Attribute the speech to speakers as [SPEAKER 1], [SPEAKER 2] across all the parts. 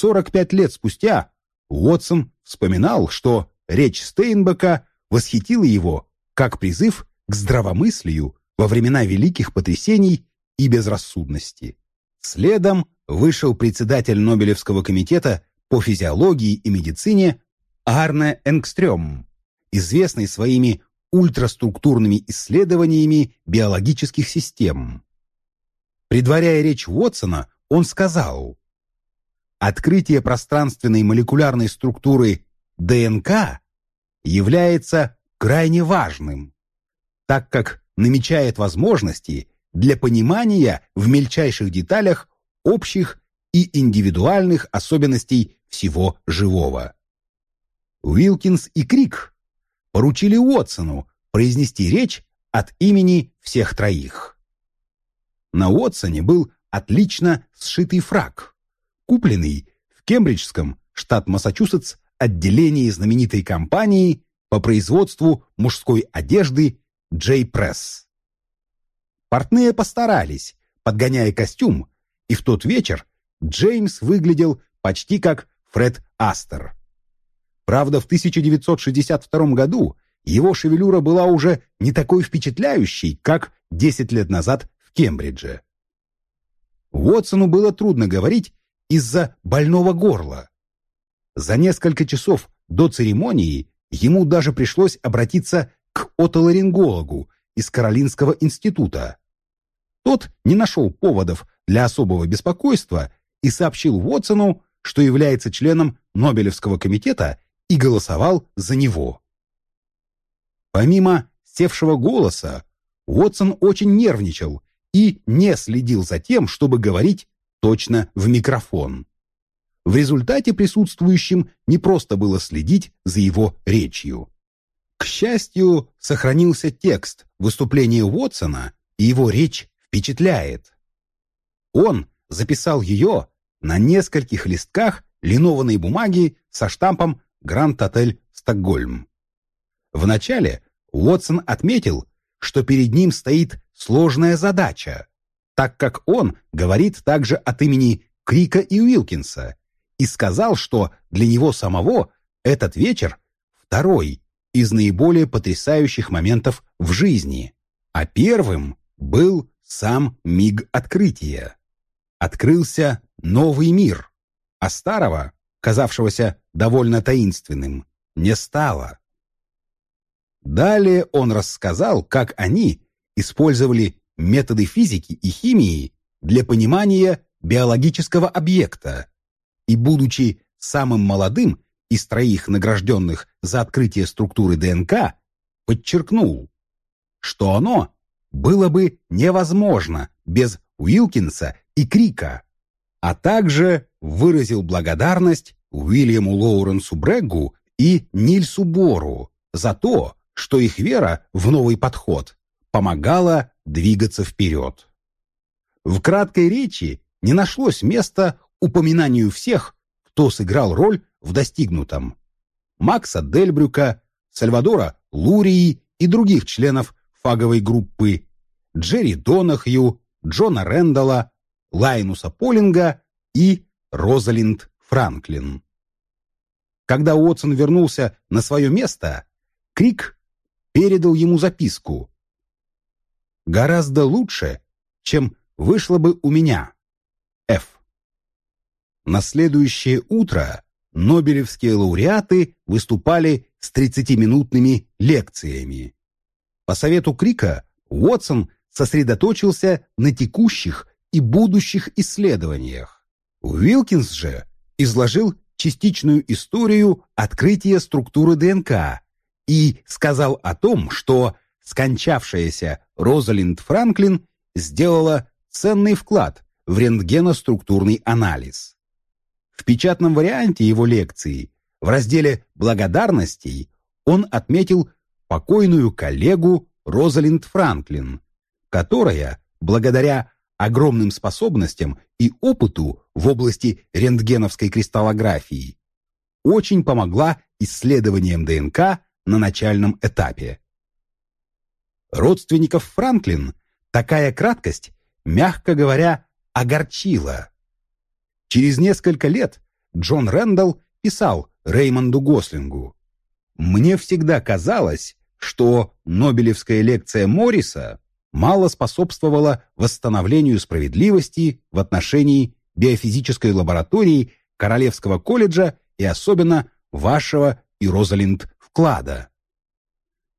[SPEAKER 1] 45 лет спустя Уотсон вспоминал, что речь Стейнбека восхитила его как призыв к здравомыслию во времена великих потрясений и безрассудности. Следом вышел председатель Нобелевского комитета по физиологии и медицине Арне Энгстрём, известный своими ультраструктурными исследованиями биологических систем. Предваряя речь Уотсона, он сказал, «Открытие пространственной молекулярной структуры ДНК является крайне важным, так как намечает возможности для понимания в мельчайших деталях общих и индивидуальных особенностей всего живого. Уилкинс и Крик поручили Уотсону произнести речь от имени всех троих. На Уотсоне был отлично сшитый фраг, купленный в Кембриджском, штат Массачусетс, отделении знаменитой компании по производству мужской одежды J Press. Портные постарались, подгоняя костюм, и в тот вечер Джеймс выглядел почти как Фред Астер. Правда, в 1962 году его шевелюра была уже не такой впечатляющей, как 10 лет назад в Кембридже. Уотсону было трудно говорить из-за больного горла. За несколько часов до церемонии ему даже пришлось обратиться к отоларингологу из Каролинского института. Тот не нашел поводов для особого беспокойства и сообщил Уотсону, что является членом Нобелевского комитета и голосовал за него. Помимо севшего голоса, Уотсон очень нервничал и не следил за тем, чтобы говорить точно в микрофон. В результате присутствующим не просто было следить за его речью. К счастью, сохранился текст выступления Уотсона, и его речь впечатляет. Он записал ее на нескольких листках линованной бумаги со штампом «Гранд Отель Стокгольм». Вначале Уотсон отметил, что перед ним стоит сложная задача, так как он говорит также от имени Крика и Уилкинса, и сказал, что для него самого этот вечер второй из наиболее потрясающих моментов в жизни, а первым был сам миг открытия. Открылся новый мир, а старого, казавшегося довольно таинственным, не стало. Далее он рассказал, как они использовали методы физики и химии для понимания биологического объекта. И, будучи самым молодым из троих награжденных за открытие структуры ДНК, подчеркнул, что оно было бы невозможно без Уилкинса и Крика, а также выразил благодарность Уильяму Лоуренсу Бреггу и Нильсу Бору за то, что их вера в новый подход помогала двигаться вперед. В краткой речи не нашлось места упоминанию всех, кто сыграл роль в достигнутом. Макса Дельбрюка, Сальвадора Лурии и других членов фаговой группы, Джерри Донахью, Джона Рэндалла, Лайнуса Полинга и Розалинд Франклин. Когда Уотсон вернулся на свое место, Крик передал ему записку. «Гораздо лучше, чем вышло бы у меня. Ф». На следующее утро нобелевские лауреаты выступали с 30-минутными лекциями. По совету Крика Уотсон сосредоточился на текущих и будущих исследованиях. Уилкинс же изложил частичную историю открытия структуры ДНК и сказал о том, что скончавшаяся Розалинд Франклин сделала ценный вклад в рентгеноструктурный анализ. В печатном варианте его лекции в разделе «Благодарностей» он отметил покойную коллегу Розалинд Франклин, которая, благодаря огромным способностям и опыту в области рентгеновской кристаллографии, очень помогла исследованиям ДНК на начальном этапе. Родственников Франклин такая краткость, мягко говоря, огорчила. Через несколько лет Джон Рэндалл писал Реймонду Гослингу. «Мне всегда казалось, что Нобелевская лекция Морриса мало способствовала восстановлению справедливости в отношении биофизической лаборатории Королевского колледжа и особенно вашего и Розалинд вклада.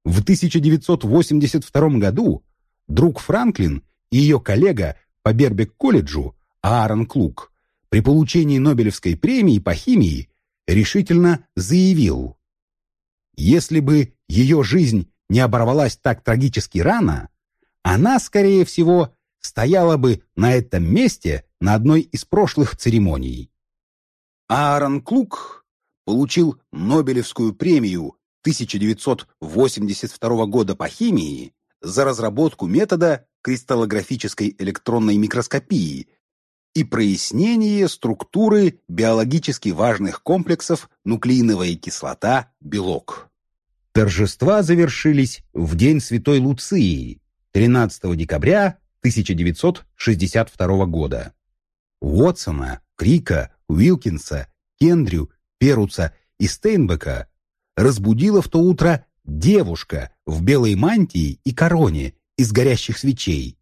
[SPEAKER 1] В 1982 году друг Франклин и ее коллега по Бербек-колледжу Аарон Клук при получении Нобелевской премии по химии решительно заявил, если бы ее жизнь не оборвалась так трагически рано, она, скорее всего, стояла бы на этом месте на одной из прошлых церемоний. Аарон Клук получил Нобелевскую премию 1982 года по химии за разработку метода кристаллографической электронной микроскопии и прояснение структуры биологически важных комплексов нуклеиновая кислота-белок. Торжества завершились в День Святой Луции, 13 декабря 1962 года. Уотсона, Крика, Уилкинса, Кендрю, Перуца и Стейнбека разбудила в то утро девушка в белой мантии и короне из горящих свечей,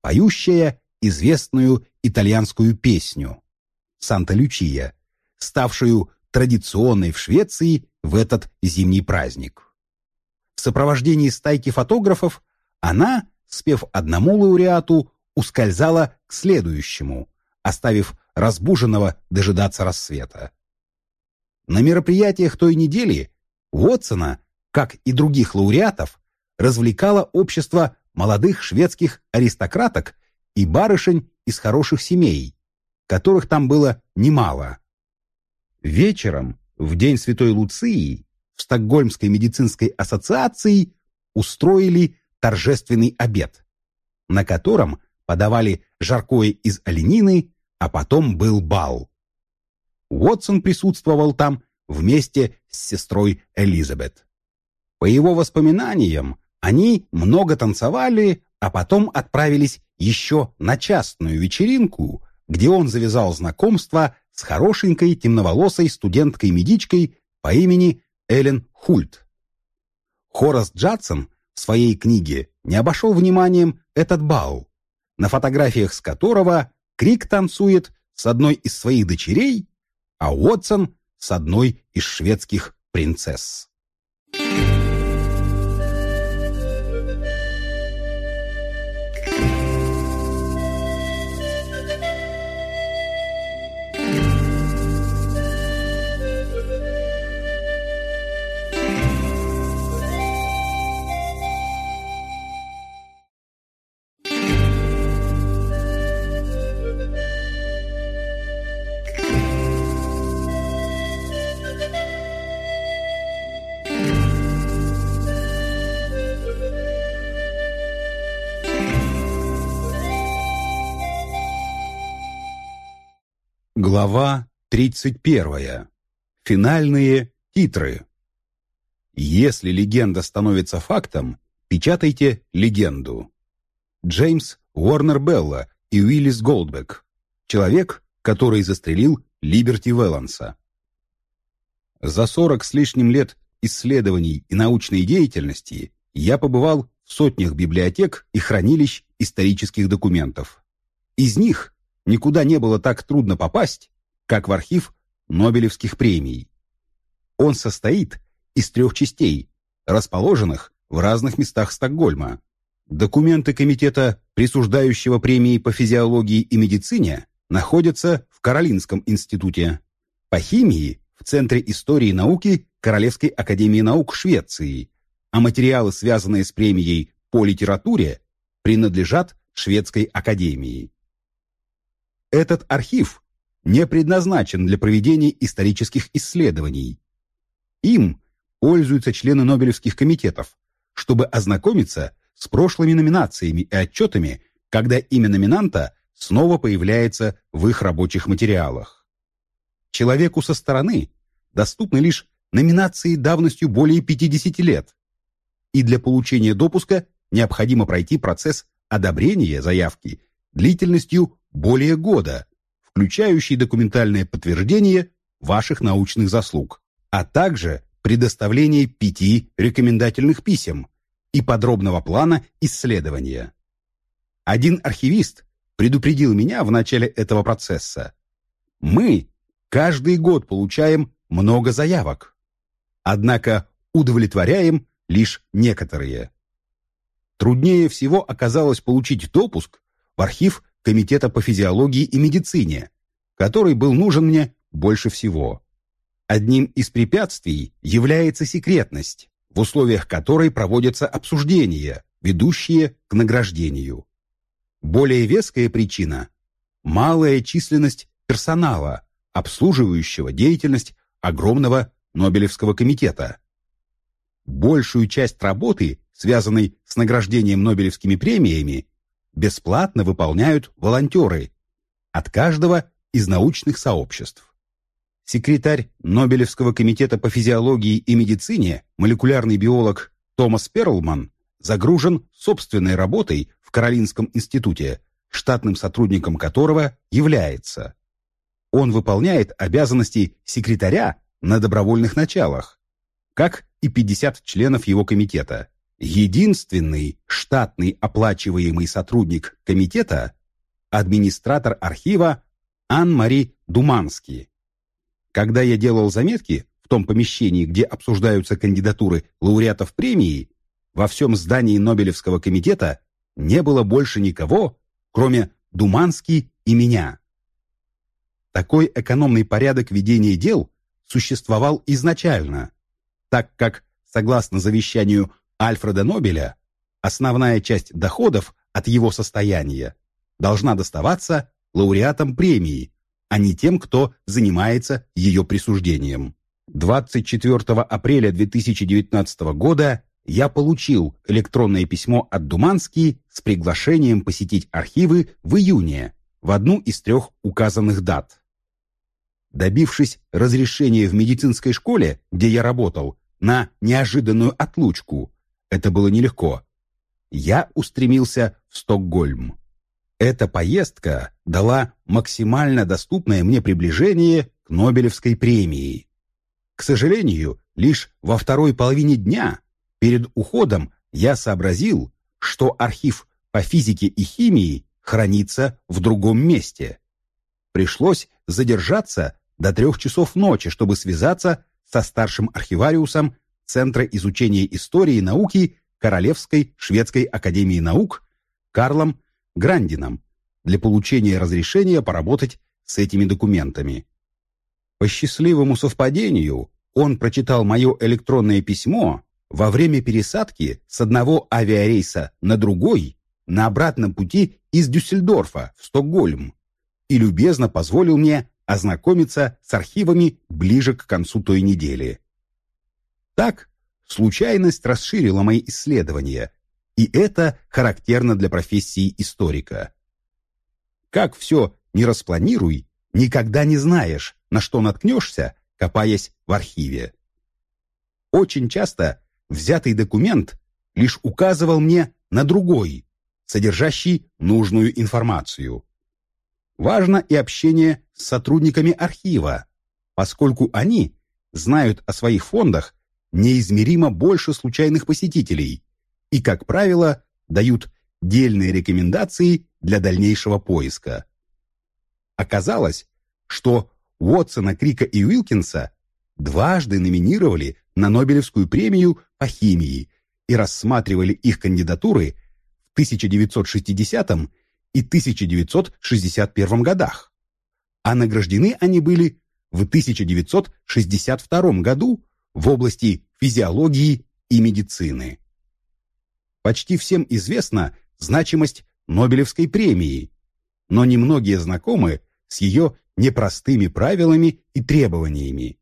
[SPEAKER 1] поющая известную итальянскую песню «Санта-Лючия», ставшую традиционной в Швеции в этот зимний праздник. В сопровождении стайки фотографов она, спев одному лауреату, ускользала к следующему, оставив разбуженного дожидаться рассвета. На мероприятиях той недели Уотсона, как и других лауреатов, развлекало общество молодых шведских аристократок и барышень из хороших семей, которых там было немало. Вечером, в день Святой Луции, в Стокгольмской медицинской ассоциации устроили торжественный обед, на котором подавали жаркое из оленины, а потом был бал. Уотсон присутствовал там вместе с сестрой Элизабет. По его воспоминаниям, они много танцевали, а потом отправились еще на частную вечеринку, где он завязал знакомство с хорошенькой темноволосой студенткой-медичкой по имени Эллен Хульт. Хорас Джадсон в своей книге не обошел вниманием этот бал, на фотографиях с которого Крик танцует с одной из своих дочерей, а Уотсон с одной из шведских принцесс. Глава 31. Финальные титры. Если легенда становится фактом, печатайте легенду. Джеймс Уорнер Белла и Уиллис Голдбек. Человек, который застрелил Либерти Веланса. За 40 с лишним лет исследований и научной деятельности я побывал в сотнях библиотек и хранилищ исторических документов. Из них никуда не было так трудно попасть, как в архив Нобелевских премий. Он состоит из трех частей, расположенных в разных местах Стокгольма. Документы комитета, присуждающего премии по физиологии и медицине, находятся в Каролинском институте. По химии – в Центре истории науки Королевской академии наук Швеции, а материалы, связанные с премией по литературе, принадлежат Шведской академии. Этот архив не предназначен для проведения исторических исследований. Им пользуются члены Нобелевских комитетов, чтобы ознакомиться с прошлыми номинациями и отчетами, когда имя номинанта снова появляется в их рабочих материалах. Человеку со стороны доступны лишь номинации давностью более 50 лет, и для получения допуска необходимо пройти процесс одобрения заявки длительностью более года, включающий документальное подтверждение ваших научных заслуг, а также предоставление пяти рекомендательных писем и подробного плана исследования. Один архивист предупредил меня в начале этого процесса. Мы каждый год получаем много заявок, однако удовлетворяем лишь некоторые. Труднее всего оказалось получить допуск в архив Комитета по физиологии и медицине, который был нужен мне больше всего. Одним из препятствий является секретность, в условиях которой проводятся обсуждения, ведущие к награждению. Более веская причина – малая численность персонала, обслуживающего деятельность огромного Нобелевского комитета. Большую часть работы, связанной с награждением Нобелевскими премиями, бесплатно выполняют волонтеры от каждого из научных сообществ. Секретарь Нобелевского комитета по физиологии и медицине, молекулярный биолог Томас Перлман, загружен собственной работой в Каролинском институте, штатным сотрудником которого является. Он выполняет обязанности секретаря на добровольных началах, как и 50 членов его комитета. Единственный штатный оплачиваемый сотрудник комитета – администратор архива Ан-Мари Думанский. Когда я делал заметки в том помещении, где обсуждаются кандидатуры лауреатов премии, во всем здании Нобелевского комитета не было больше никого, кроме Думански и меня. Такой экономный порядок ведения дел существовал изначально, так как, согласно завещанию Альфреда Нобеля, основная часть доходов от его состояния должна доставаться лауреатам премии, а не тем, кто занимается ее присуждением. 24 апреля 2019 года я получил электронное письмо от Думански с приглашением посетить архивы в июне в одну из трех указанных дат. Добившись разрешения в медицинской школе, где я работал, на неожиданную отлучку, это было нелегко, я устремился в Стокгольм. Эта поездка дала максимально доступное мне приближение к Нобелевской премии. К сожалению, лишь во второй половине дня перед уходом я сообразил, что архив по физике и химии хранится в другом месте. Пришлось задержаться до трех часов ночи, чтобы связаться со старшим архивариусом Центра изучения истории и науки Королевской шведской академии наук Карлом Грандином для получения разрешения поработать с этими документами. По счастливому совпадению он прочитал мое электронное письмо во время пересадки с одного авиарейса на другой на обратном пути из Дюссельдорфа в Стокгольм и любезно позволил мне ознакомиться с архивами ближе к концу той недели. Так, случайность расширила мои исследования, и это характерно для профессии историка. Как все не распланируй, никогда не знаешь, на что наткнешься, копаясь в архиве. Очень часто взятый документ лишь указывал мне на другой, содержащий нужную информацию. Важно и общение с сотрудниками архива, поскольку они знают о своих фондах неизмеримо больше случайных посетителей и, как правило, дают дельные рекомендации для дальнейшего поиска. Оказалось, что Уотсона, Крика и Уилкинса дважды номинировали на Нобелевскую премию по химии и рассматривали их кандидатуры в 1960 и 1961 годах, а награждены они были в 1962 году в области физиологии и медицины. Почти всем известна значимость Нобелевской премии, но немногие знакомы с ее непростыми правилами и требованиями.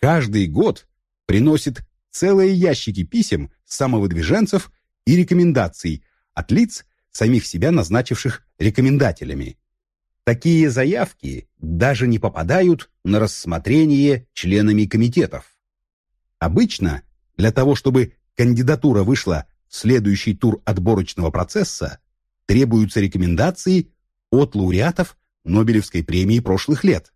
[SPEAKER 1] Каждый год приносит целые ящики писем самовыдвиженцев и рекомендаций от лиц, самих себя назначивших рекомендателями. Такие заявки даже не попадают на рассмотрение членами комитетов. Обычно для того, чтобы кандидатура вышла следующий тур отборочного процесса требуются рекомендации от лауреатов Нобелевской премии прошлых лет,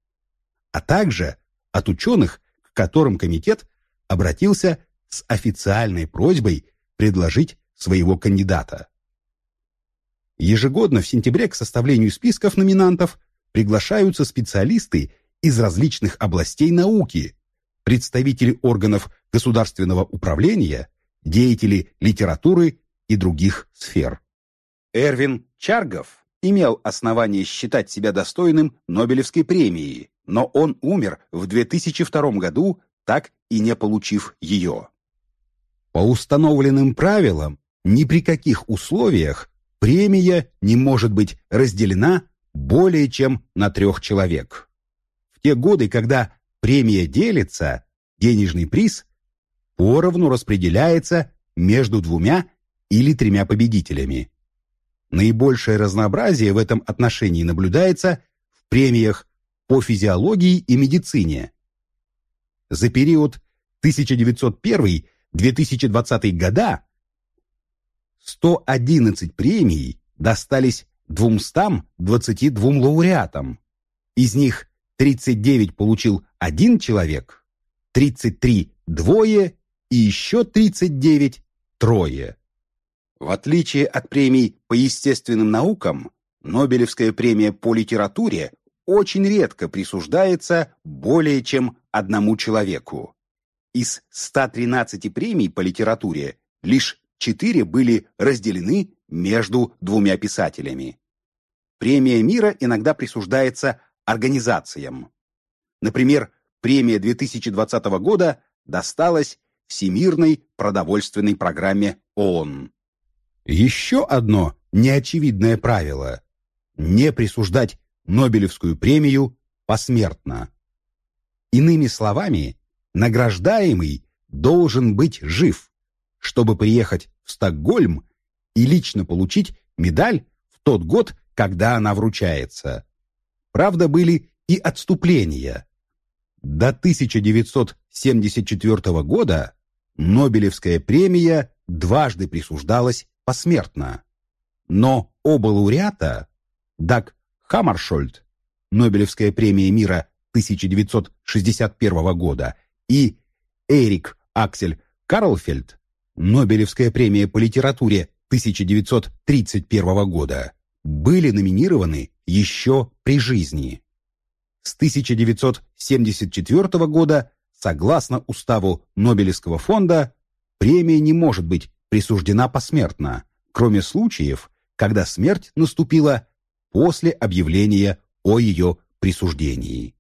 [SPEAKER 1] а также от ученых, к которым комитет обратился с официальной просьбой предложить своего кандидата. Ежегодно в сентябре к составлению списков номинантов приглашаются специалисты из различных областей науки, представители органов государственного управления, деятели литературы и других сфер. Эрвин Чаргов имел основание считать себя достойным Нобелевской премии, но он умер в 2002 году, так и не получив ее. По установленным правилам, ни при каких условиях премия не может быть разделена более чем на трех человек. В те годы, когда премия делится, денежный приз поровну распределяется между двумя или тремя победителями. Наибольшее разнообразие в этом отношении наблюдается в премиях по физиологии и медицине. За период 1901-2020 года 111 премий достались 222 лауреатам. Из них 39 получил один человек, 33 – двое и еще 39 – трое. В отличие от премий по естественным наукам, Нобелевская премия по литературе очень редко присуждается более чем одному человеку. Из 113 премий по литературе лишь 4 были разделены между двумя писателями. Премия мира иногда присуждается организациям. Например, премия 2020 года досталась Всемирной продовольственной программе ООН. Еще одно неочевидное правило – не присуждать Нобелевскую премию посмертно. Иными словами, награждаемый должен быть жив, чтобы приехать в Стокгольм и лично получить медаль в тот год, когда она вручается. Правда, были и отступления. До 1974 года Нобелевская премия дважды присуждалась посмертно. Но оба лауреата, Даг Хаммаршольд, Нобелевская премия мира 1961 года, и Эрик Аксель Карлфельд, Нобелевская премия по литературе 1931 года, были номинированы еще при жизни. С 1974 года, согласно уставу Нобелевского фонда, премия не может быть присуждена посмертно, кроме случаев, когда смерть наступила после объявления о ее присуждении.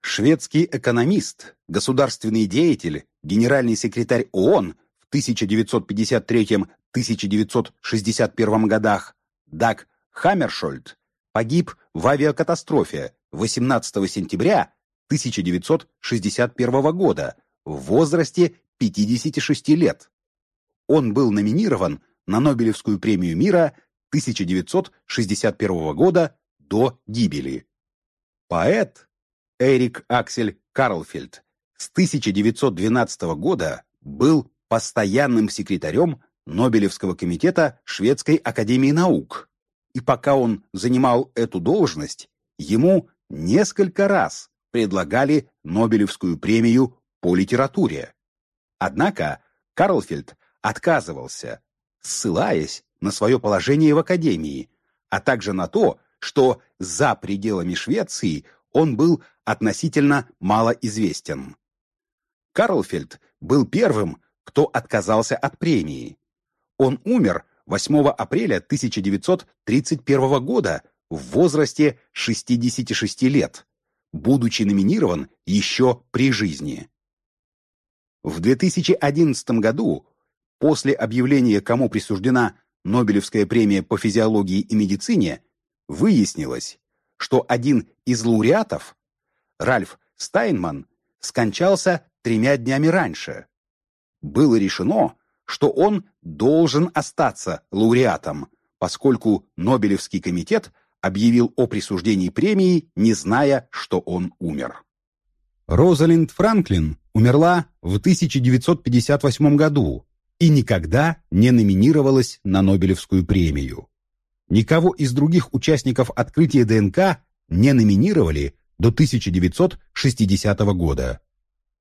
[SPEAKER 1] Шведский экономист, государственный деятель, генеральный секретарь ООН в 1953-1961 годах Даг Хаммершольд погиб в авиакатастрофе 18 сентября 1961 года в возрасте 56 лет. Он был номинирован на Нобелевскую премию мира 1961 года до гибели. Поэт Эрик Аксель Карлфельд с 1912 года был постоянным секретарем Нобелевского комитета Шведской академии наук и пока он занимал эту должность, ему несколько раз предлагали Нобелевскую премию по литературе. Однако Карлфельд отказывался, ссылаясь на свое положение в Академии, а также на то, что за пределами Швеции он был относительно малоизвестен. Карлфельд был первым, кто отказался от премии. Он умер 8 апреля 1931 года в возрасте 66 лет, будучи номинирован еще при жизни. В 2011 году, после объявления, кому присуждена Нобелевская премия по физиологии и медицине, выяснилось, что один из лауреатов, Ральф Стайнман, скончался тремя днями раньше. Было решено, что он должен остаться лауреатом, поскольку Нобелевский комитет объявил о присуждении премии, не зная, что он умер. Розалинд Франклин умерла в 1958 году и никогда не номинировалась на Нобелевскую премию. Никого из других участников открытия ДНК не номинировали до 1960 года.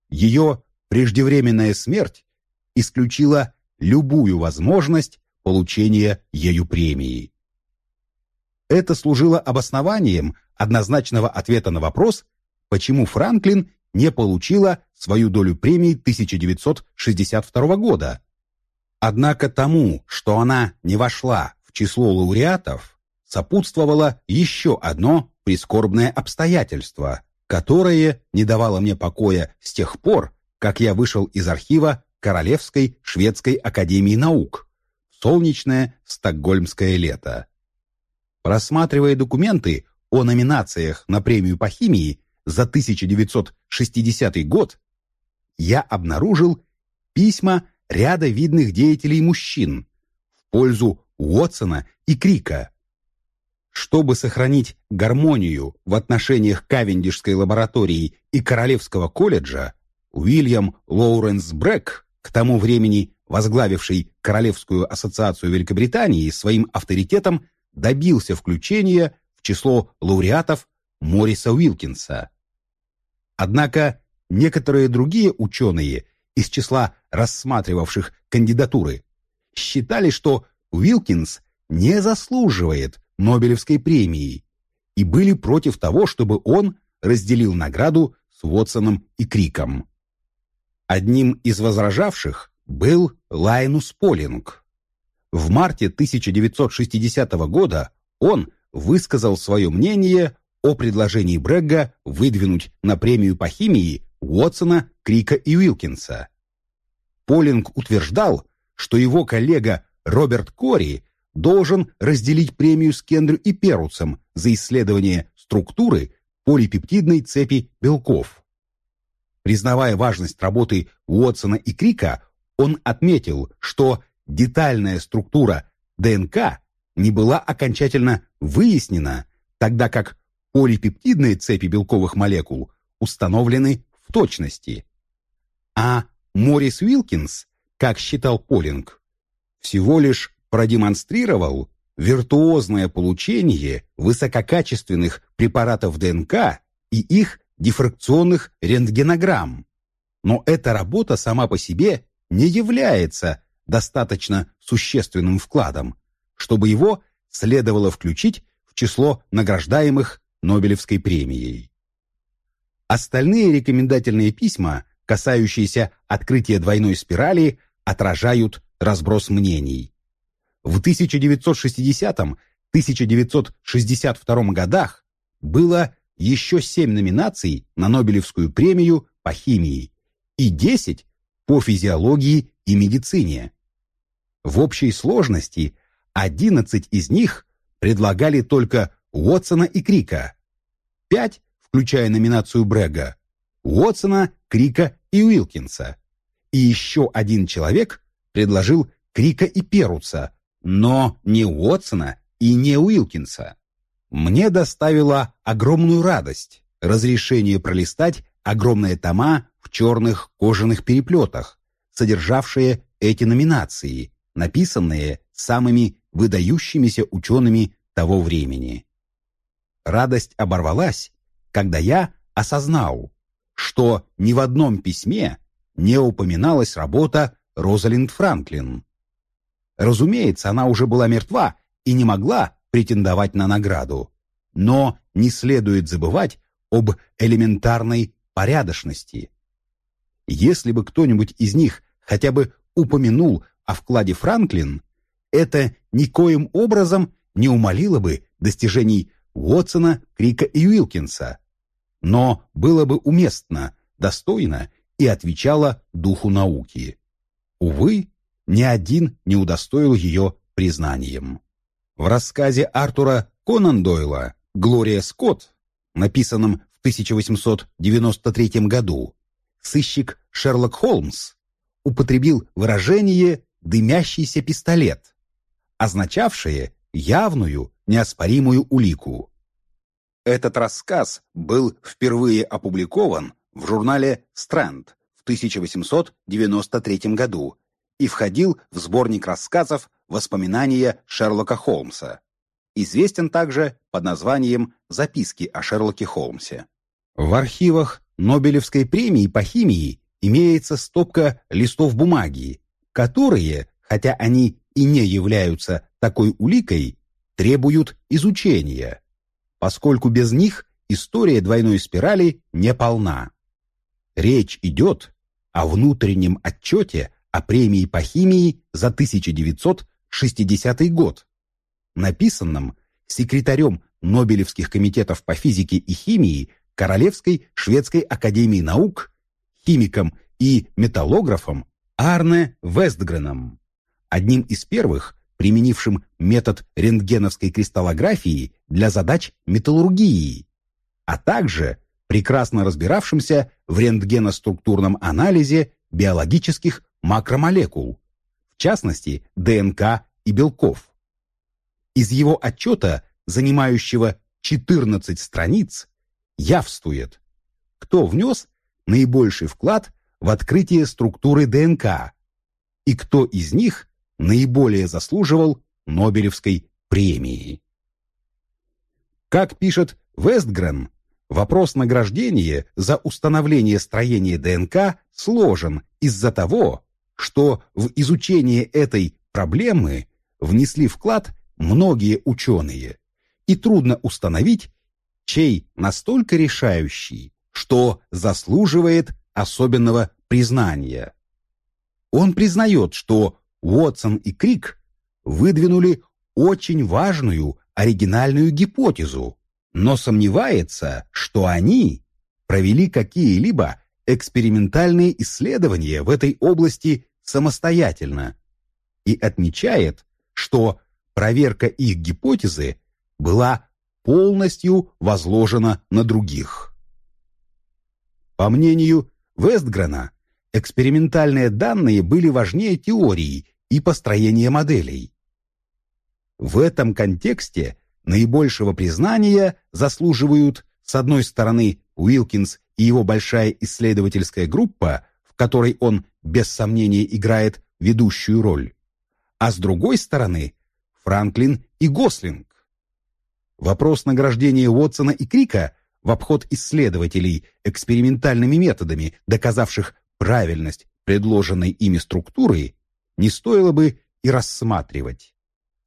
[SPEAKER 1] Ее преждевременная смерть исключила любую возможность получения ею премии. Это служило обоснованием однозначного ответа на вопрос, почему Франклин не получила свою долю премии 1962 года. Однако тому, что она не вошла в число лауреатов, сопутствовало еще одно прискорбное обстоятельство, которое не давало мне покоя с тех пор, как я вышел из архива Королевской шведской академии наук. Солнечное стокгольмское лето. Просматривая документы о номинациях на премию по химии за 1960 год, я обнаружил письма ряда видных деятелей мужчин в пользу Уотсона и Крика. Чтобы сохранить гармонию в отношениях Кавендишской лаборатории и Королевского колледжа, Уильям Лоуренс Брэк, к тому времени возглавивший Королевскую ассоциацию Великобритании, своим авторитетом добился включения в число лауреатов Мориса Уилкинса. Однако некоторые другие ученые из числа рассматривавших кандидатуры считали, что Уилкинс не заслуживает Нобелевской премии и были против того, чтобы он разделил награду с Вотсоном и Криком. Одним из возражавших был Лайнус Полинг. В марте 1960 года он высказал свое мнение о предложении Брегга выдвинуть на премию по химии Уотсона, Крика и Уилкинса. Полинг утверждал, что его коллега Роберт Кори должен разделить премию с Кендрю и Перуцем за исследование структуры полипептидной цепи белков. Признавая важность работы Уотсона и Крика, он отметил, что детальная структура ДНК не была окончательно выяснена, тогда как полипептидные цепи белковых молекул установлены в точности. А Морис Уилкинс, как считал Полинг, всего лишь продемонстрировал виртуозное получение высококачественных препаратов ДНК и их дифракционных рентгенограмм. Но эта работа сама по себе не является достаточно существенным вкладом, чтобы его следовало включить в число награждаемых Нобелевской премией. Остальные рекомендательные письма, касающиеся открытия двойной спирали, отражают разброс мнений. В 1960-1962 годах было еще семь номинаций на Нобелевскую премию по химии и 10 по физиологии и медицине. В общей сложности 11 из них предлагали только Уотсона и Крика. Пять, включая номинацию Брега, Уотсона, Крика и Уилкинса. И еще один человек предложил Крика и Перуца, но не Уотсона и не Уилкинса. Мне доставило огромную радость разрешение пролистать огромные тома в черных кожаных переплетах, содержавшие эти номинации, написанные самыми выдающимися учеными того времени. Радость оборвалась, когда я осознал, что ни в одном письме не упоминалась работа Розалинд Франклин. Разумеется, она уже была мертва и не могла претендовать на награду. Но не следует забывать об элементарной порядочности. Если бы кто-нибудь из них хотя бы упомянул о вкладе Франклин, это никоим образом не умолило бы достижений Уотсона, Крика и Уилкинса, но было бы уместно, достойно и отвечало духу науки. Увы, ни один не удостоил ее признанием. В рассказе Артура Конан Дойла «Глория Скотт», написанном в 1893 году, сыщик Шерлок Холмс употребил выражение «дымящийся пистолет», означавшее явную неоспоримую улику. Этот рассказ был впервые опубликован в журнале «Стрэнд» в 1893 году и входил в сборник рассказов «Воспоминания Шерлока Холмса». Известен также под названием «Записки о Шерлоке Холмсе». В архивах Нобелевской премии по химии имеется стопка листов бумаги, которые, хотя они и не являются такой уликой, требуют изучения, поскольку без них история двойной спирали не полна. Речь идет о внутреннем отчете о премии по химии за 1960 год, написанном секретарем Нобелевских комитетов по физике и химии Королевской шведской академии наук, химиком и металлографом Арне Вестгреном, одним из первых, применившим метод рентгеновской кристаллографии для задач металлургии, а также прекрасно разбиравшимся в рентгеноструктурном анализе биологических макромолекул, в частности ДНК и белков. Из его отчета, занимающего 14 страниц, явствует, кто внес наибольший вклад в открытие структуры ДНК и кто из них наиболее заслуживал Нобелевской премии. Как пишет Вестгрен, вопрос награждения за установление строения ДНК сложен из-за того, что в изучение этой проблемы внесли вклад многие ученые, и трудно установить, чей настолько решающий, что заслуживает особенного признания. Он признает, что Уотсон и Крик выдвинули очень важную оригинальную гипотезу, но сомневается, что они провели какие-либо экспериментальные исследования в этой области самостоятельно и отмечает, что проверка их гипотезы была полностью возложена на других. По мнению Вестгрена, экспериментальные данные были важнее теории и построения моделей. В этом контексте наибольшего признания заслуживают, с одной стороны, Уилкинс и его большая исследовательская группа, в которой он, без сомнения, играет ведущую роль, а с другой стороны, Франклин и Гослинг. Вопрос награждения Уотсона и Крика в обход исследователей экспериментальными методами, доказавших правильность предложенной ими структуры, не стоило бы и рассматривать.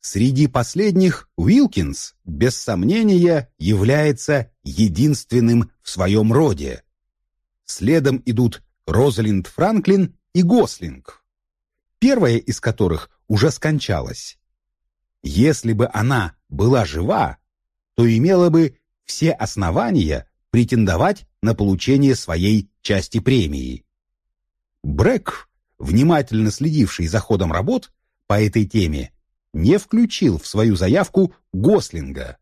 [SPEAKER 1] Среди последних Уилкинс, без сомнения, является единственным в своем роде. Следом идут Розалинд Франклин и Гослинг, первая из которых уже скончалась. Если бы она была жива, то имела бы все основания претендовать на получение своей части премии. Брэк, внимательно следивший за ходом работ по этой теме, не включил в свою заявку Гослинга.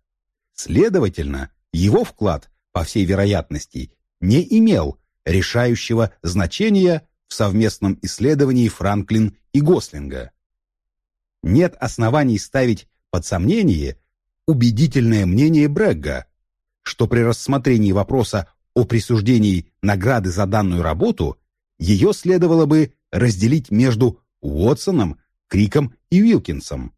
[SPEAKER 1] Следовательно, его вклад, по всей вероятности, не имел решающего значения в совместном исследовании Франклин и Гослинга. Нет оснований ставить под сомнение убедительное мнение Брегга, что при рассмотрении вопроса о присуждении награды за данную работу ее следовало бы разделить между Уотсоном, Криком и Уилкинсом.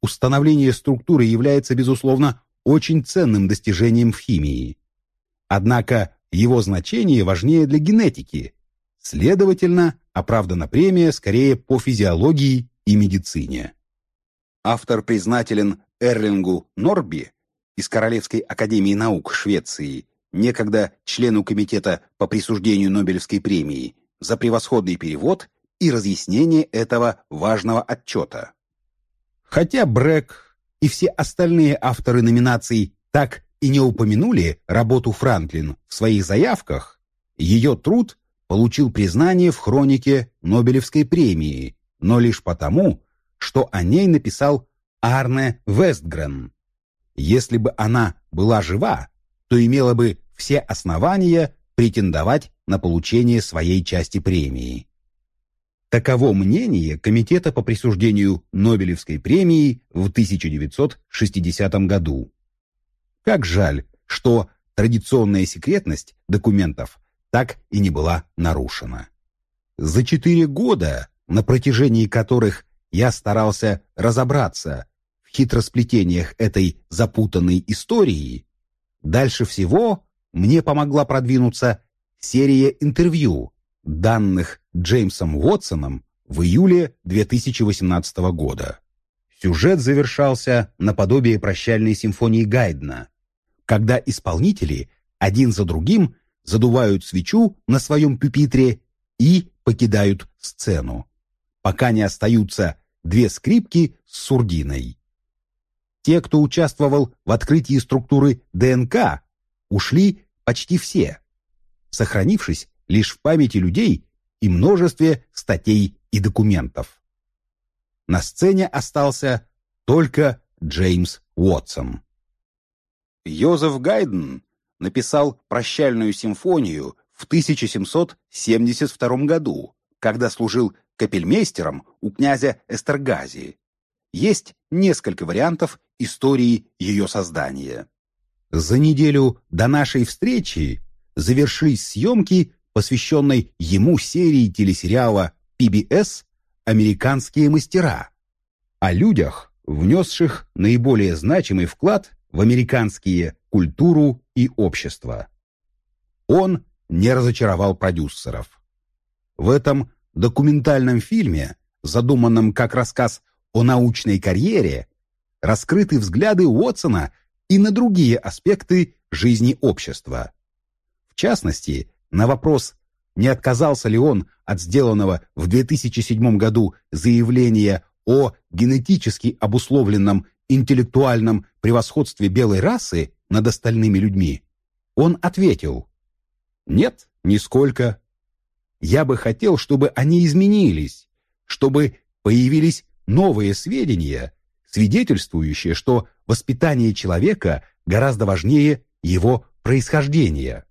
[SPEAKER 1] Установление структуры является, безусловно, очень ценным достижением в химии. Однако его значение важнее для генетики. Следовательно, оправдана премия скорее по физиологии и медицине. Автор признателен Эрлингу Норби из Королевской академии наук Швеции, некогда члену комитета по присуждению Нобелевской премии, за превосходный перевод и разъяснение этого важного отчета. Хотя Брэк и все остальные авторы номинаций так и не упомянули работу Франклин в своих заявках, ее труд получил признание в хронике Нобелевской премии, но лишь потому, что о ней написал Арне Вестгрен. Если бы она была жива, то имела бы все основания претендовать на получение своей части премии. Таково мнение Комитета по присуждению Нобелевской премии в 1960 году. Как жаль, что традиционная секретность документов так и не была нарушена. За четыре года, на протяжении которых я старался разобраться в хитросплетениях этой запутанной истории, дальше всего мне помогла продвинуться серия интервью, данных Джеймсом Уотсоном в июле 2018 года. Сюжет завершался наподобие прощальной симфонии Гайдна, когда исполнители один за другим задувают свечу на своем пюпитре и покидают сцену, пока не остаются две скрипки с сурдиной. Те, кто участвовал в открытии структуры ДНК, ушли почти все, сохранившись лишь в памяти людей и множестве статей и документов. На сцене остался только Джеймс Уотсон. Йозеф Гайден написал «Прощальную симфонию» в 1772 году, когда служил капельмейстером у князя Эстергази. Есть несколько вариантов истории ее создания. За неделю до нашей встречи завершились съемки, посвященной ему серии телесериала PBS «Американские мастера», о людях, внесших наиболее значимый вклад в американские культуру и общество. Он не разочаровал продюсеров. В этом документальном фильме, задуманном как рассказ о научной карьере, раскрыты взгляды Уотсона и на другие аспекты жизни общества. В частности, на вопрос, не отказался ли он от сделанного в 2007 году заявления о генетически обусловленном интеллектуальном превосходстве белой расы над остальными людьми, он ответил «Нет, нисколько. Я бы хотел, чтобы они изменились, чтобы появились новые сведения, свидетельствующие, что воспитание человека гораздо важнее его происхождения.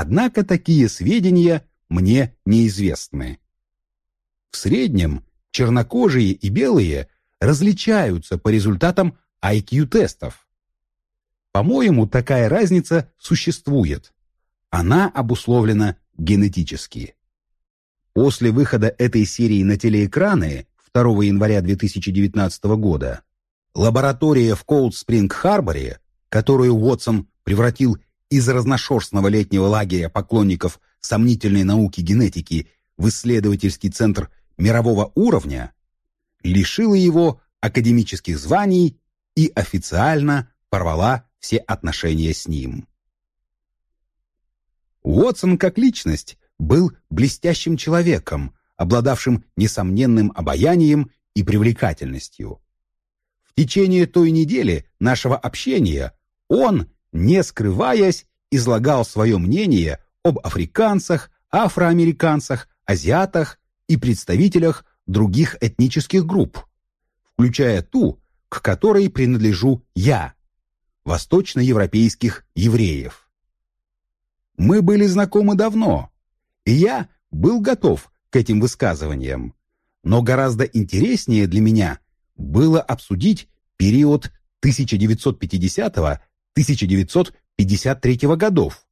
[SPEAKER 1] Однако такие сведения мне неизвестны. В среднем чернокожие и белые различаются по результатам IQ-тестов. По-моему, такая разница существует. Она обусловлена генетически. После выхода этой серии на телеэкраны 2 января 2019 года лаборатория в Коулд-Спринг-Харборе, которую Уотсон превратил из разношерстного летнего лагеря поклонников сомнительной науки генетики в исследовательский центр мирового уровня, лишила его академических званий и официально порвала все отношения с ним. Уотсон как личность был блестящим человеком, обладавшим несомненным обаянием и привлекательностью. В течение той недели нашего общения он, не скрываясь, излагал свое мнение об африканцах, афроамериканцах, азиатах и представителях других этнических групп, включая ту, к которой принадлежу я, восточноевропейских евреев. Мы были знакомы давно, и я был готов к этим высказываниям, но гораздо интереснее для меня было обсудить период 1950-1953 годов,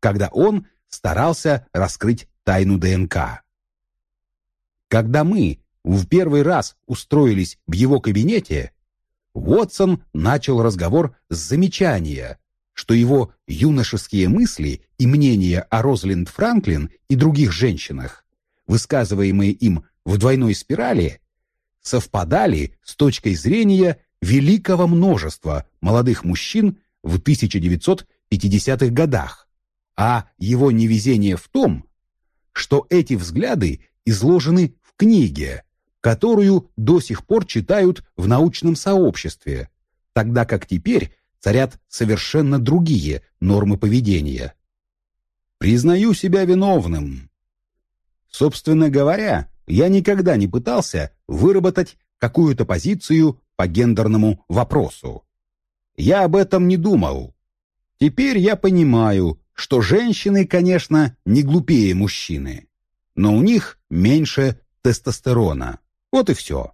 [SPEAKER 1] когда он старался раскрыть тайну ДНК. Когда мы в первый раз устроились в его кабинете, Уотсон начал разговор с замечания, что его юношеские мысли и мнения о Розалинд Франклин и других женщинах, высказываемые им в двойной спирали, совпадали с точкой зрения великого множества молодых мужчин в 1950-х годах, а его невезение в том, что эти взгляды изложены в книге, которую до сих пор читают в научном сообществе, тогда как теперь царят совершенно другие нормы поведения. Признаю себя виновным. Собственно говоря, я никогда не пытался выработать какую-то позицию по гендерному вопросу. Я об этом не думал. Теперь я понимаю, что женщины, конечно, не глупее мужчины но у них меньше тестостерона. Вот и все.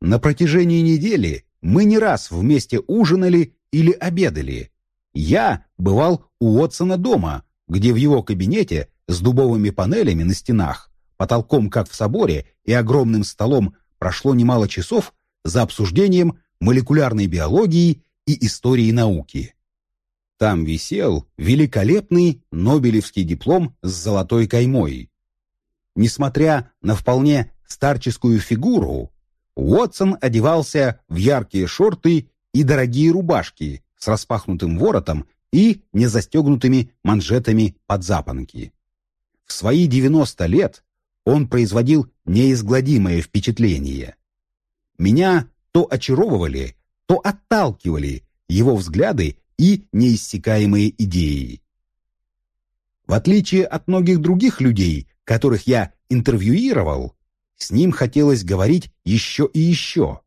[SPEAKER 1] На протяжении недели мы не раз вместе ужинали или обедали. Я бывал у Уотсона дома, где в его кабинете с дубовыми панелями на стенах, потолком, как в соборе, и огромным столом прошло немало часов за обсуждением молекулярной биологии и истории науки. Там висел великолепный Нобелевский диплом с золотой каймой. Несмотря на вполне старческую фигуру, Уотсон одевался в яркие шорты и дорогие рубашки с распахнутым воротом и незастегнутыми манжетами под запонки. В свои 90 лет он производил неизгладимое впечатление. Меня то очаровывали, то отталкивали его взгляды и неиссякаемые идеи. В отличие от многих других людей, которых я интервьюировал, с ним хотелось говорить еще и еще.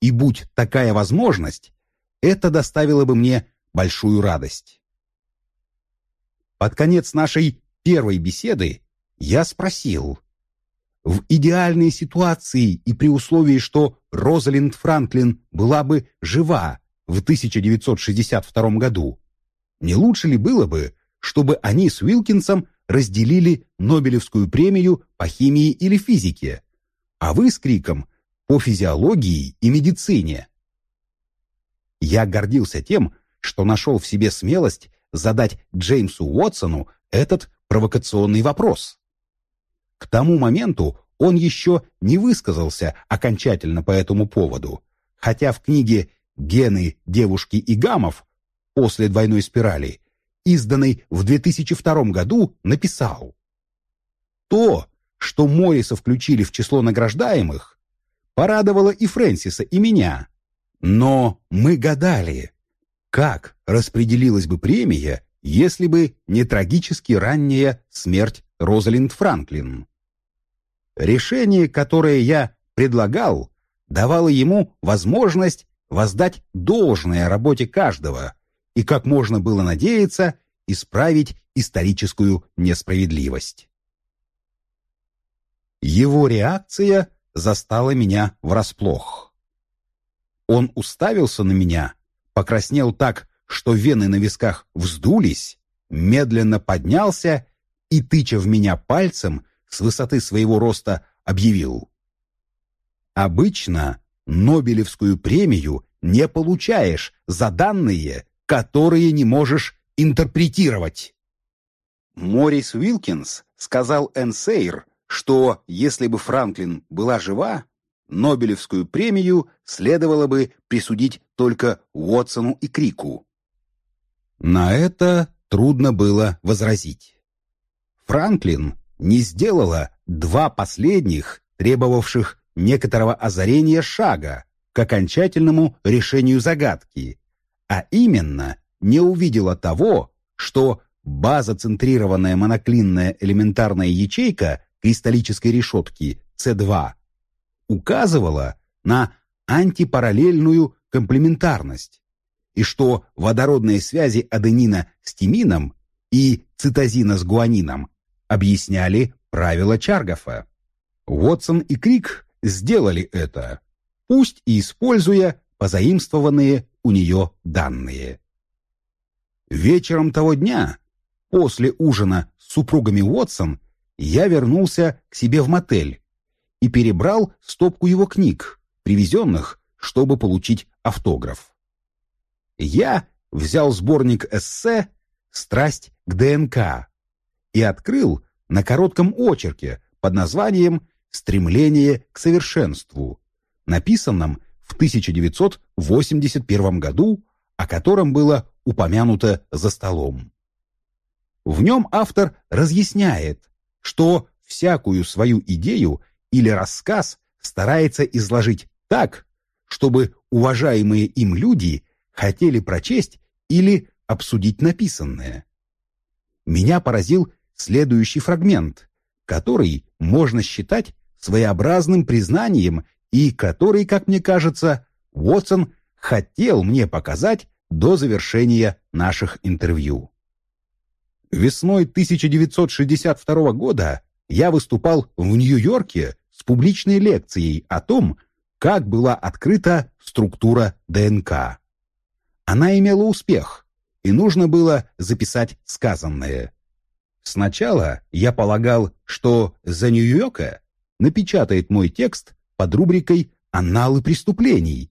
[SPEAKER 1] И будь такая возможность, это доставило бы мне большую радость. Под конец нашей первой беседы я спросил, в идеальной ситуации и при условии, что Розалинд Франклин была бы жива в 1962 году, не лучше ли было бы, чтобы они с Уилкинсом разделили Нобелевскую премию по химии или физике, а вы с Криком по физиологии и медицине? Я гордился тем, что нашел в себе смелость задать Джеймсу Уотсону этот провокационный вопрос. К тому моменту он еще не высказался окончательно по этому поводу, хотя в книге «Гены девушки и гамов» после двойной спирали, изданной в 2002 году, написал «То, что Морриса включили в число награждаемых, порадовало и Фрэнсиса, и меня. Но мы гадали, как распределилась бы премия, если бы не трагически ранняя смерть Розалинд Франклин. Решение, которое я предлагал, давало ему возможность воздать должное работе каждого и, как можно было надеяться, исправить историческую несправедливость. Его реакция застала меня врасплох. Он уставился на меня, покраснел так, что вены на висках вздулись, медленно поднялся и, тыча в меня пальцем, с высоты своего роста объявил. «Обычно Нобелевскую премию не получаешь за данные, которые не можешь интерпретировать». Морис Уилкинс сказал Энсейр, что если бы Франклин была жива, Нобелевскую премию следовало бы присудить только Уотсону и Крику. На это трудно было возразить. Франклин не сделала два последних, требовавших некоторого озарения шага к окончательному решению загадки, а именно не увидела того, что базоцентрированная моноклинная элементарная ячейка кристаллической решетки С2 указывала на антипараллельную комплементарность, и что водородные связи аденина с тимином и цитозина с гуанином объясняли правила Чаргафа. Уотсон и Крик сделали это, пусть и используя позаимствованные у нее данные. Вечером того дня, после ужина с супругами Уотсон, я вернулся к себе в мотель и перебрал стопку его книг, привезенных, чтобы получить автограф. Я взял сборник эссе «Страсть к ДНК» и открыл на коротком очерке под названием «Стремление к совершенству», написанном в 1981 году, о котором было упомянуто за столом. В нем автор разъясняет, что всякую свою идею или рассказ старается изложить так, чтобы уважаемые им люди хотели прочесть или обсудить написанное. Меня поразил следующий фрагмент, который можно считать своеобразным признанием и который, как мне кажется, Уотсон хотел мне показать до завершения наших интервью. Весной 1962 года я выступал в Нью-Йорке с публичной лекцией о том, как была открыта структура ДНК. Она имела успех, и нужно было записать сказанное. Сначала я полагал, что за Нью-Йорка напечатает мой текст под рубрикой «Анналы преступлений»,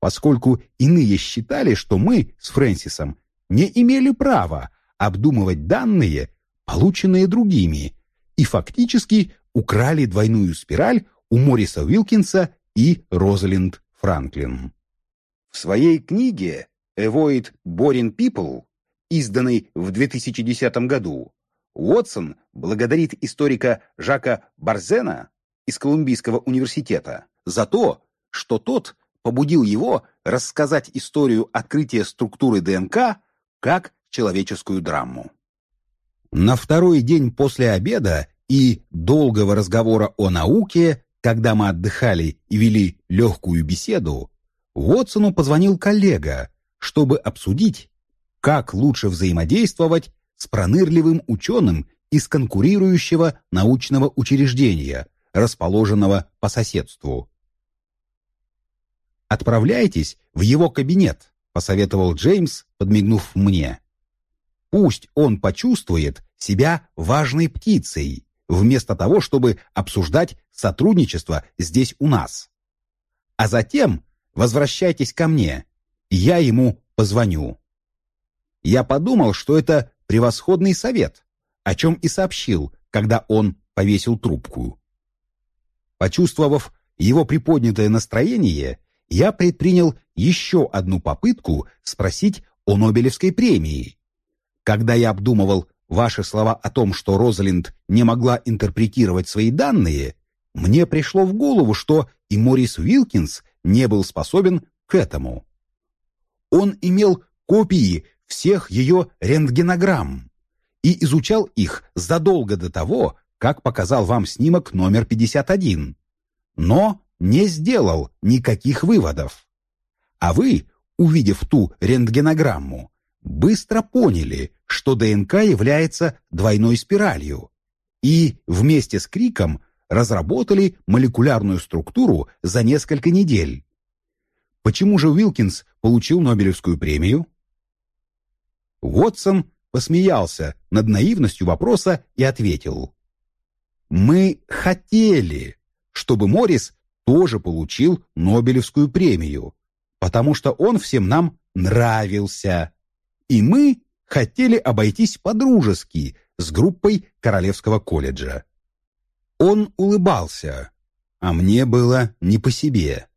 [SPEAKER 1] поскольку иные считали, что мы с Фрэнсисом не имели права обдумывать данные, полученные другими, и фактически украли двойную спираль у Мориса Уилкинса и Розалинд Франклин. В своей книге «Avoid Boring People», изданной в 2010 году, Уотсон благодарит историка Жака Барзена из Колумбийского университета за то, что тот побудил его рассказать историю открытия структуры ДНК как человеческую драму. На второй день после обеда и долгого разговора о науке, когда мы отдыхали и вели легкую беседу, Уотсону позвонил коллега, чтобы обсудить, как лучше взаимодействовать с пронырливым ученым из конкурирующего научного учреждения, расположенного по соседству. «Отправляйтесь в его кабинет», — посоветовал Джеймс, подмигнув мне. «Пусть он почувствует себя важной птицей, вместо того, чтобы обсуждать сотрудничество здесь у нас. А затем возвращайтесь ко мне, я ему позвоню». Я подумал, что это превосходный совет, о чем и сообщил, когда он повесил трубку. Почувствовав его приподнятое настроение, я предпринял еще одну попытку спросить о Нобелевской премии. Когда я обдумывал ваши слова о том, что Розалинд не могла интерпретировать свои данные, мне пришло в голову, что и Морис Уилкинс не был способен к этому. Он имел копии всех ее рентгенограмм и изучал их задолго до того, как показал вам снимок номер 51. Но не сделал никаких выводов. А вы, увидев ту рентгенограмму, быстро поняли, что ДНК является двойной спиралью, и вместе с криком разработали молекулярную структуру за несколько недель. Почему же Уилкинс получил Нобелевскую премию? Уотсон посмеялся над наивностью вопроса и ответил. «Мы хотели, чтобы Моррис тоже получил Нобелевскую премию, потому что он всем нам нравился. И мы хотели обойтись по-дружески с группой Королевского колледжа. Он улыбался, а мне было не по себе.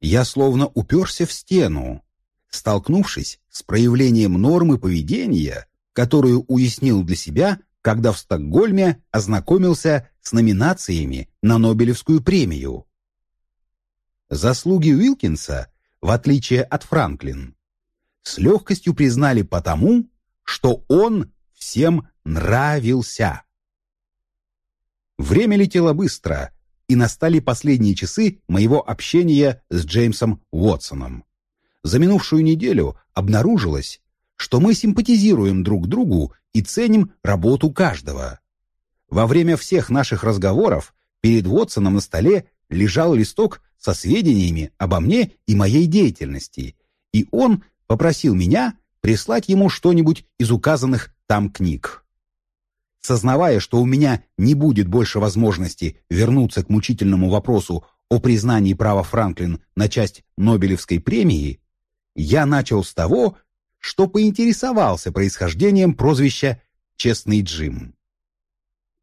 [SPEAKER 1] Я словно уперся в стену, столкнувшись с проявлением нормы поведения, которую уяснил для себя, когда в Стокгольме ознакомился с номинациями на Нобелевскую премию. Заслуги Уилкинса, в отличие от Франклин, с легкостью признали потому, что он всем нравился. Время летело быстро, и настали последние часы моего общения с Джеймсом Уотсоном. За минувшую неделю обнаружилось, что мы симпатизируем друг другу и ценим работу каждого. Во время всех наших разговоров перед Уотсоном на столе лежал листок со сведениями обо мне и моей деятельности, и он попросил меня прислать ему что-нибудь из указанных там книг. Сознавая, что у меня не будет больше возможности вернуться к мучительному вопросу о признании права Франклин на часть Нобелевской премии, я начал с того, что поинтересовался происхождением прозвища «Честный Джим»,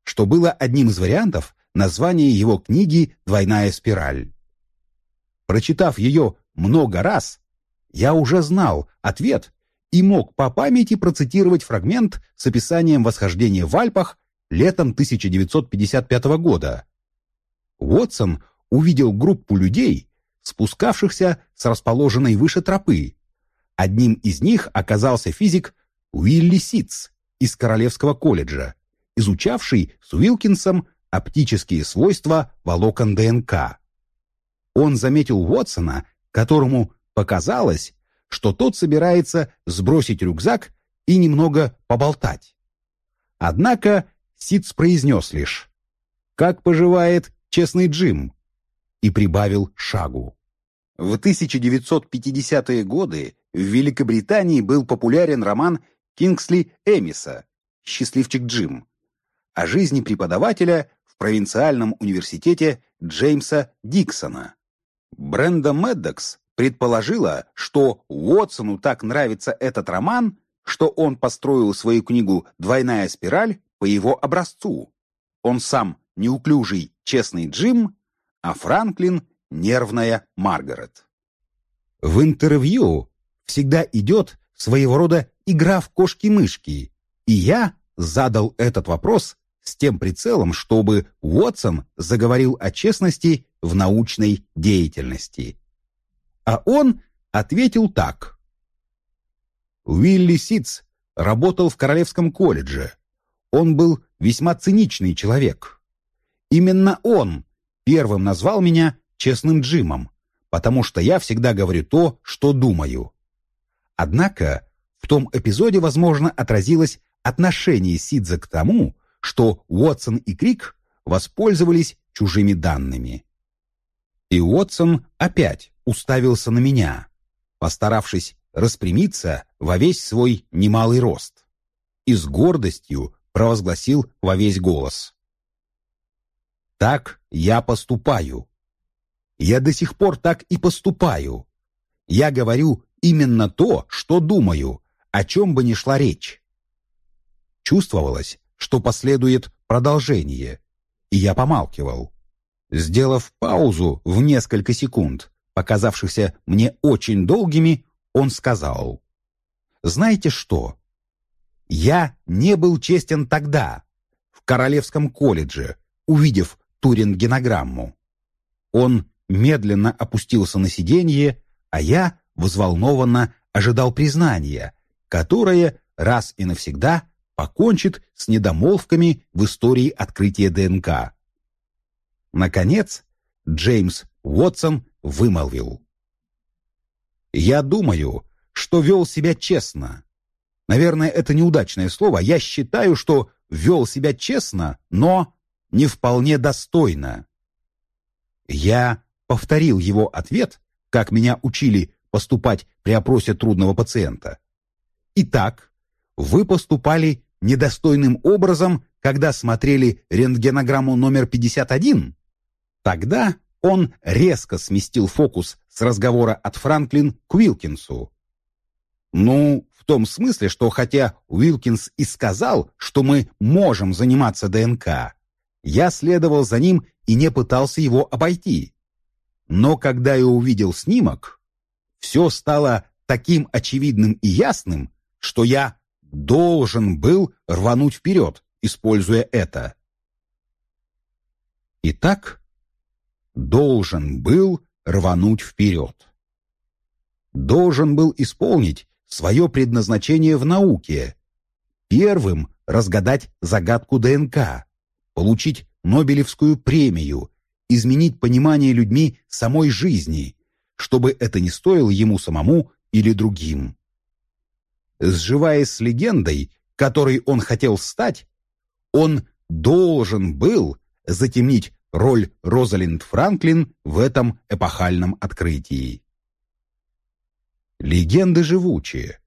[SPEAKER 1] что было одним из вариантов названия его книги «Двойная спираль». Прочитав ее много раз, я уже знал ответ и мог по памяти процитировать фрагмент с описанием восхождения в Альпах летом 1955 года. Уотсон увидел группу людей, спускавшихся с расположенной выше тропы. Одним из них оказался физик Уилли Ситц из Королевского колледжа, изучавший с Уилкинсом оптические свойства волокон ДНК. Он заметил Уотсона, которому показалось, что тот собирается сбросить рюкзак и немного поболтать. Однако Ситц произнес лишь «Как поживает честный Джим?» и прибавил шагу. В 1950-е годы в Великобритании был популярен роман Кингсли Эмиса «Счастливчик Джим» о жизни преподавателя в провинциальном университете Джеймса Диксона. Бренда Меддокс предположила, что Уотсону так нравится этот роман, что он построил свою книгу «Двойная спираль» по его образцу. Он сам неуклюжий, честный Джим, а Франклин — нервная Маргарет. В интервью всегда идет своего рода игра в кошки-мышки, и я задал этот вопрос с тем прицелом, чтобы Уотсон заговорил о честности в научной деятельности. А он ответил так. Уилли Ситц работал в Королевском колледже. Он был весьма циничный человек. Именно он первым назвал меня честным Джимом, потому что я всегда говорю то, что думаю. Однако в том эпизоде, возможно, отразилось отношение Сидза к тому, что Уотсон и Крик воспользовались чужими данными. И Уотсон опять уставился на меня, постаравшись распрямиться во весь свой немалый рост, и с гордостью провозгласил во весь голос. «Так я поступаю. Я до сих пор так и поступаю. Я говорю именно то, что думаю, о чем бы ни шла речь. Чувствовалось, что последует продолжение, и я помалкивал. Сделав паузу в несколько секунд, показавшихся мне очень долгими, он сказал, «Знаете что? Я не был честен тогда, в Королевском колледже, увидев ту рентгенограмму. Он медленно опустился на сиденье, а я взволнованно ожидал признания, которое раз и навсегда покончит с недомолвками в истории открытия ДНК. Наконец, Джеймс Уотсон вымолвил. «Я думаю, что вел себя честно. Наверное, это неудачное слово. Я считаю, что вел себя честно, но не вполне достойно». Я повторил его ответ, как меня учили поступать при опросе трудного пациента. Итак, вы поступали недостойным образом, когда смотрели рентгенограмму номер 51? Тогда он резко сместил фокус с разговора от Франклин к Уилкинсу. Ну, в том смысле, что хотя Уилкинс и сказал, что мы можем заниматься ДНК, я следовал за ним и не пытался его обойти. Но когда я увидел снимок, все стало таким очевидным и ясным, что я должен был рвануть вперед, используя это. Итак, должен был рвануть вперед. Должен был исполнить свое предназначение в науке, первым разгадать загадку ДНК, получить Нобелевскую премию, изменить понимание людьми самой жизни, чтобы это не стоило ему самому или другим. Сживаясь с легендой, которой он хотел стать, он должен был затемнить роль Розалинд Франклин в этом эпохальном открытии. Легенды живучие,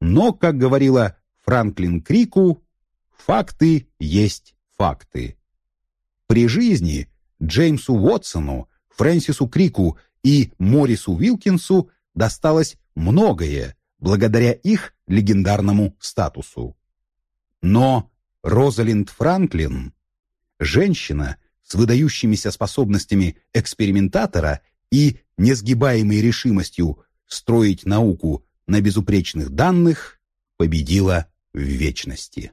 [SPEAKER 1] но, как говорила Франклин Крику, факты есть факты. При жизни Джеймсу Уотсону, Фрэнсису Крику и Морису Уилкинсу досталось многое благодаря их легендарному статусу. Но Розалинд Франклин, женщина с выдающимися способностями экспериментатора и несгибаемой решимостью строить науку на безупречных данных, победила в вечности.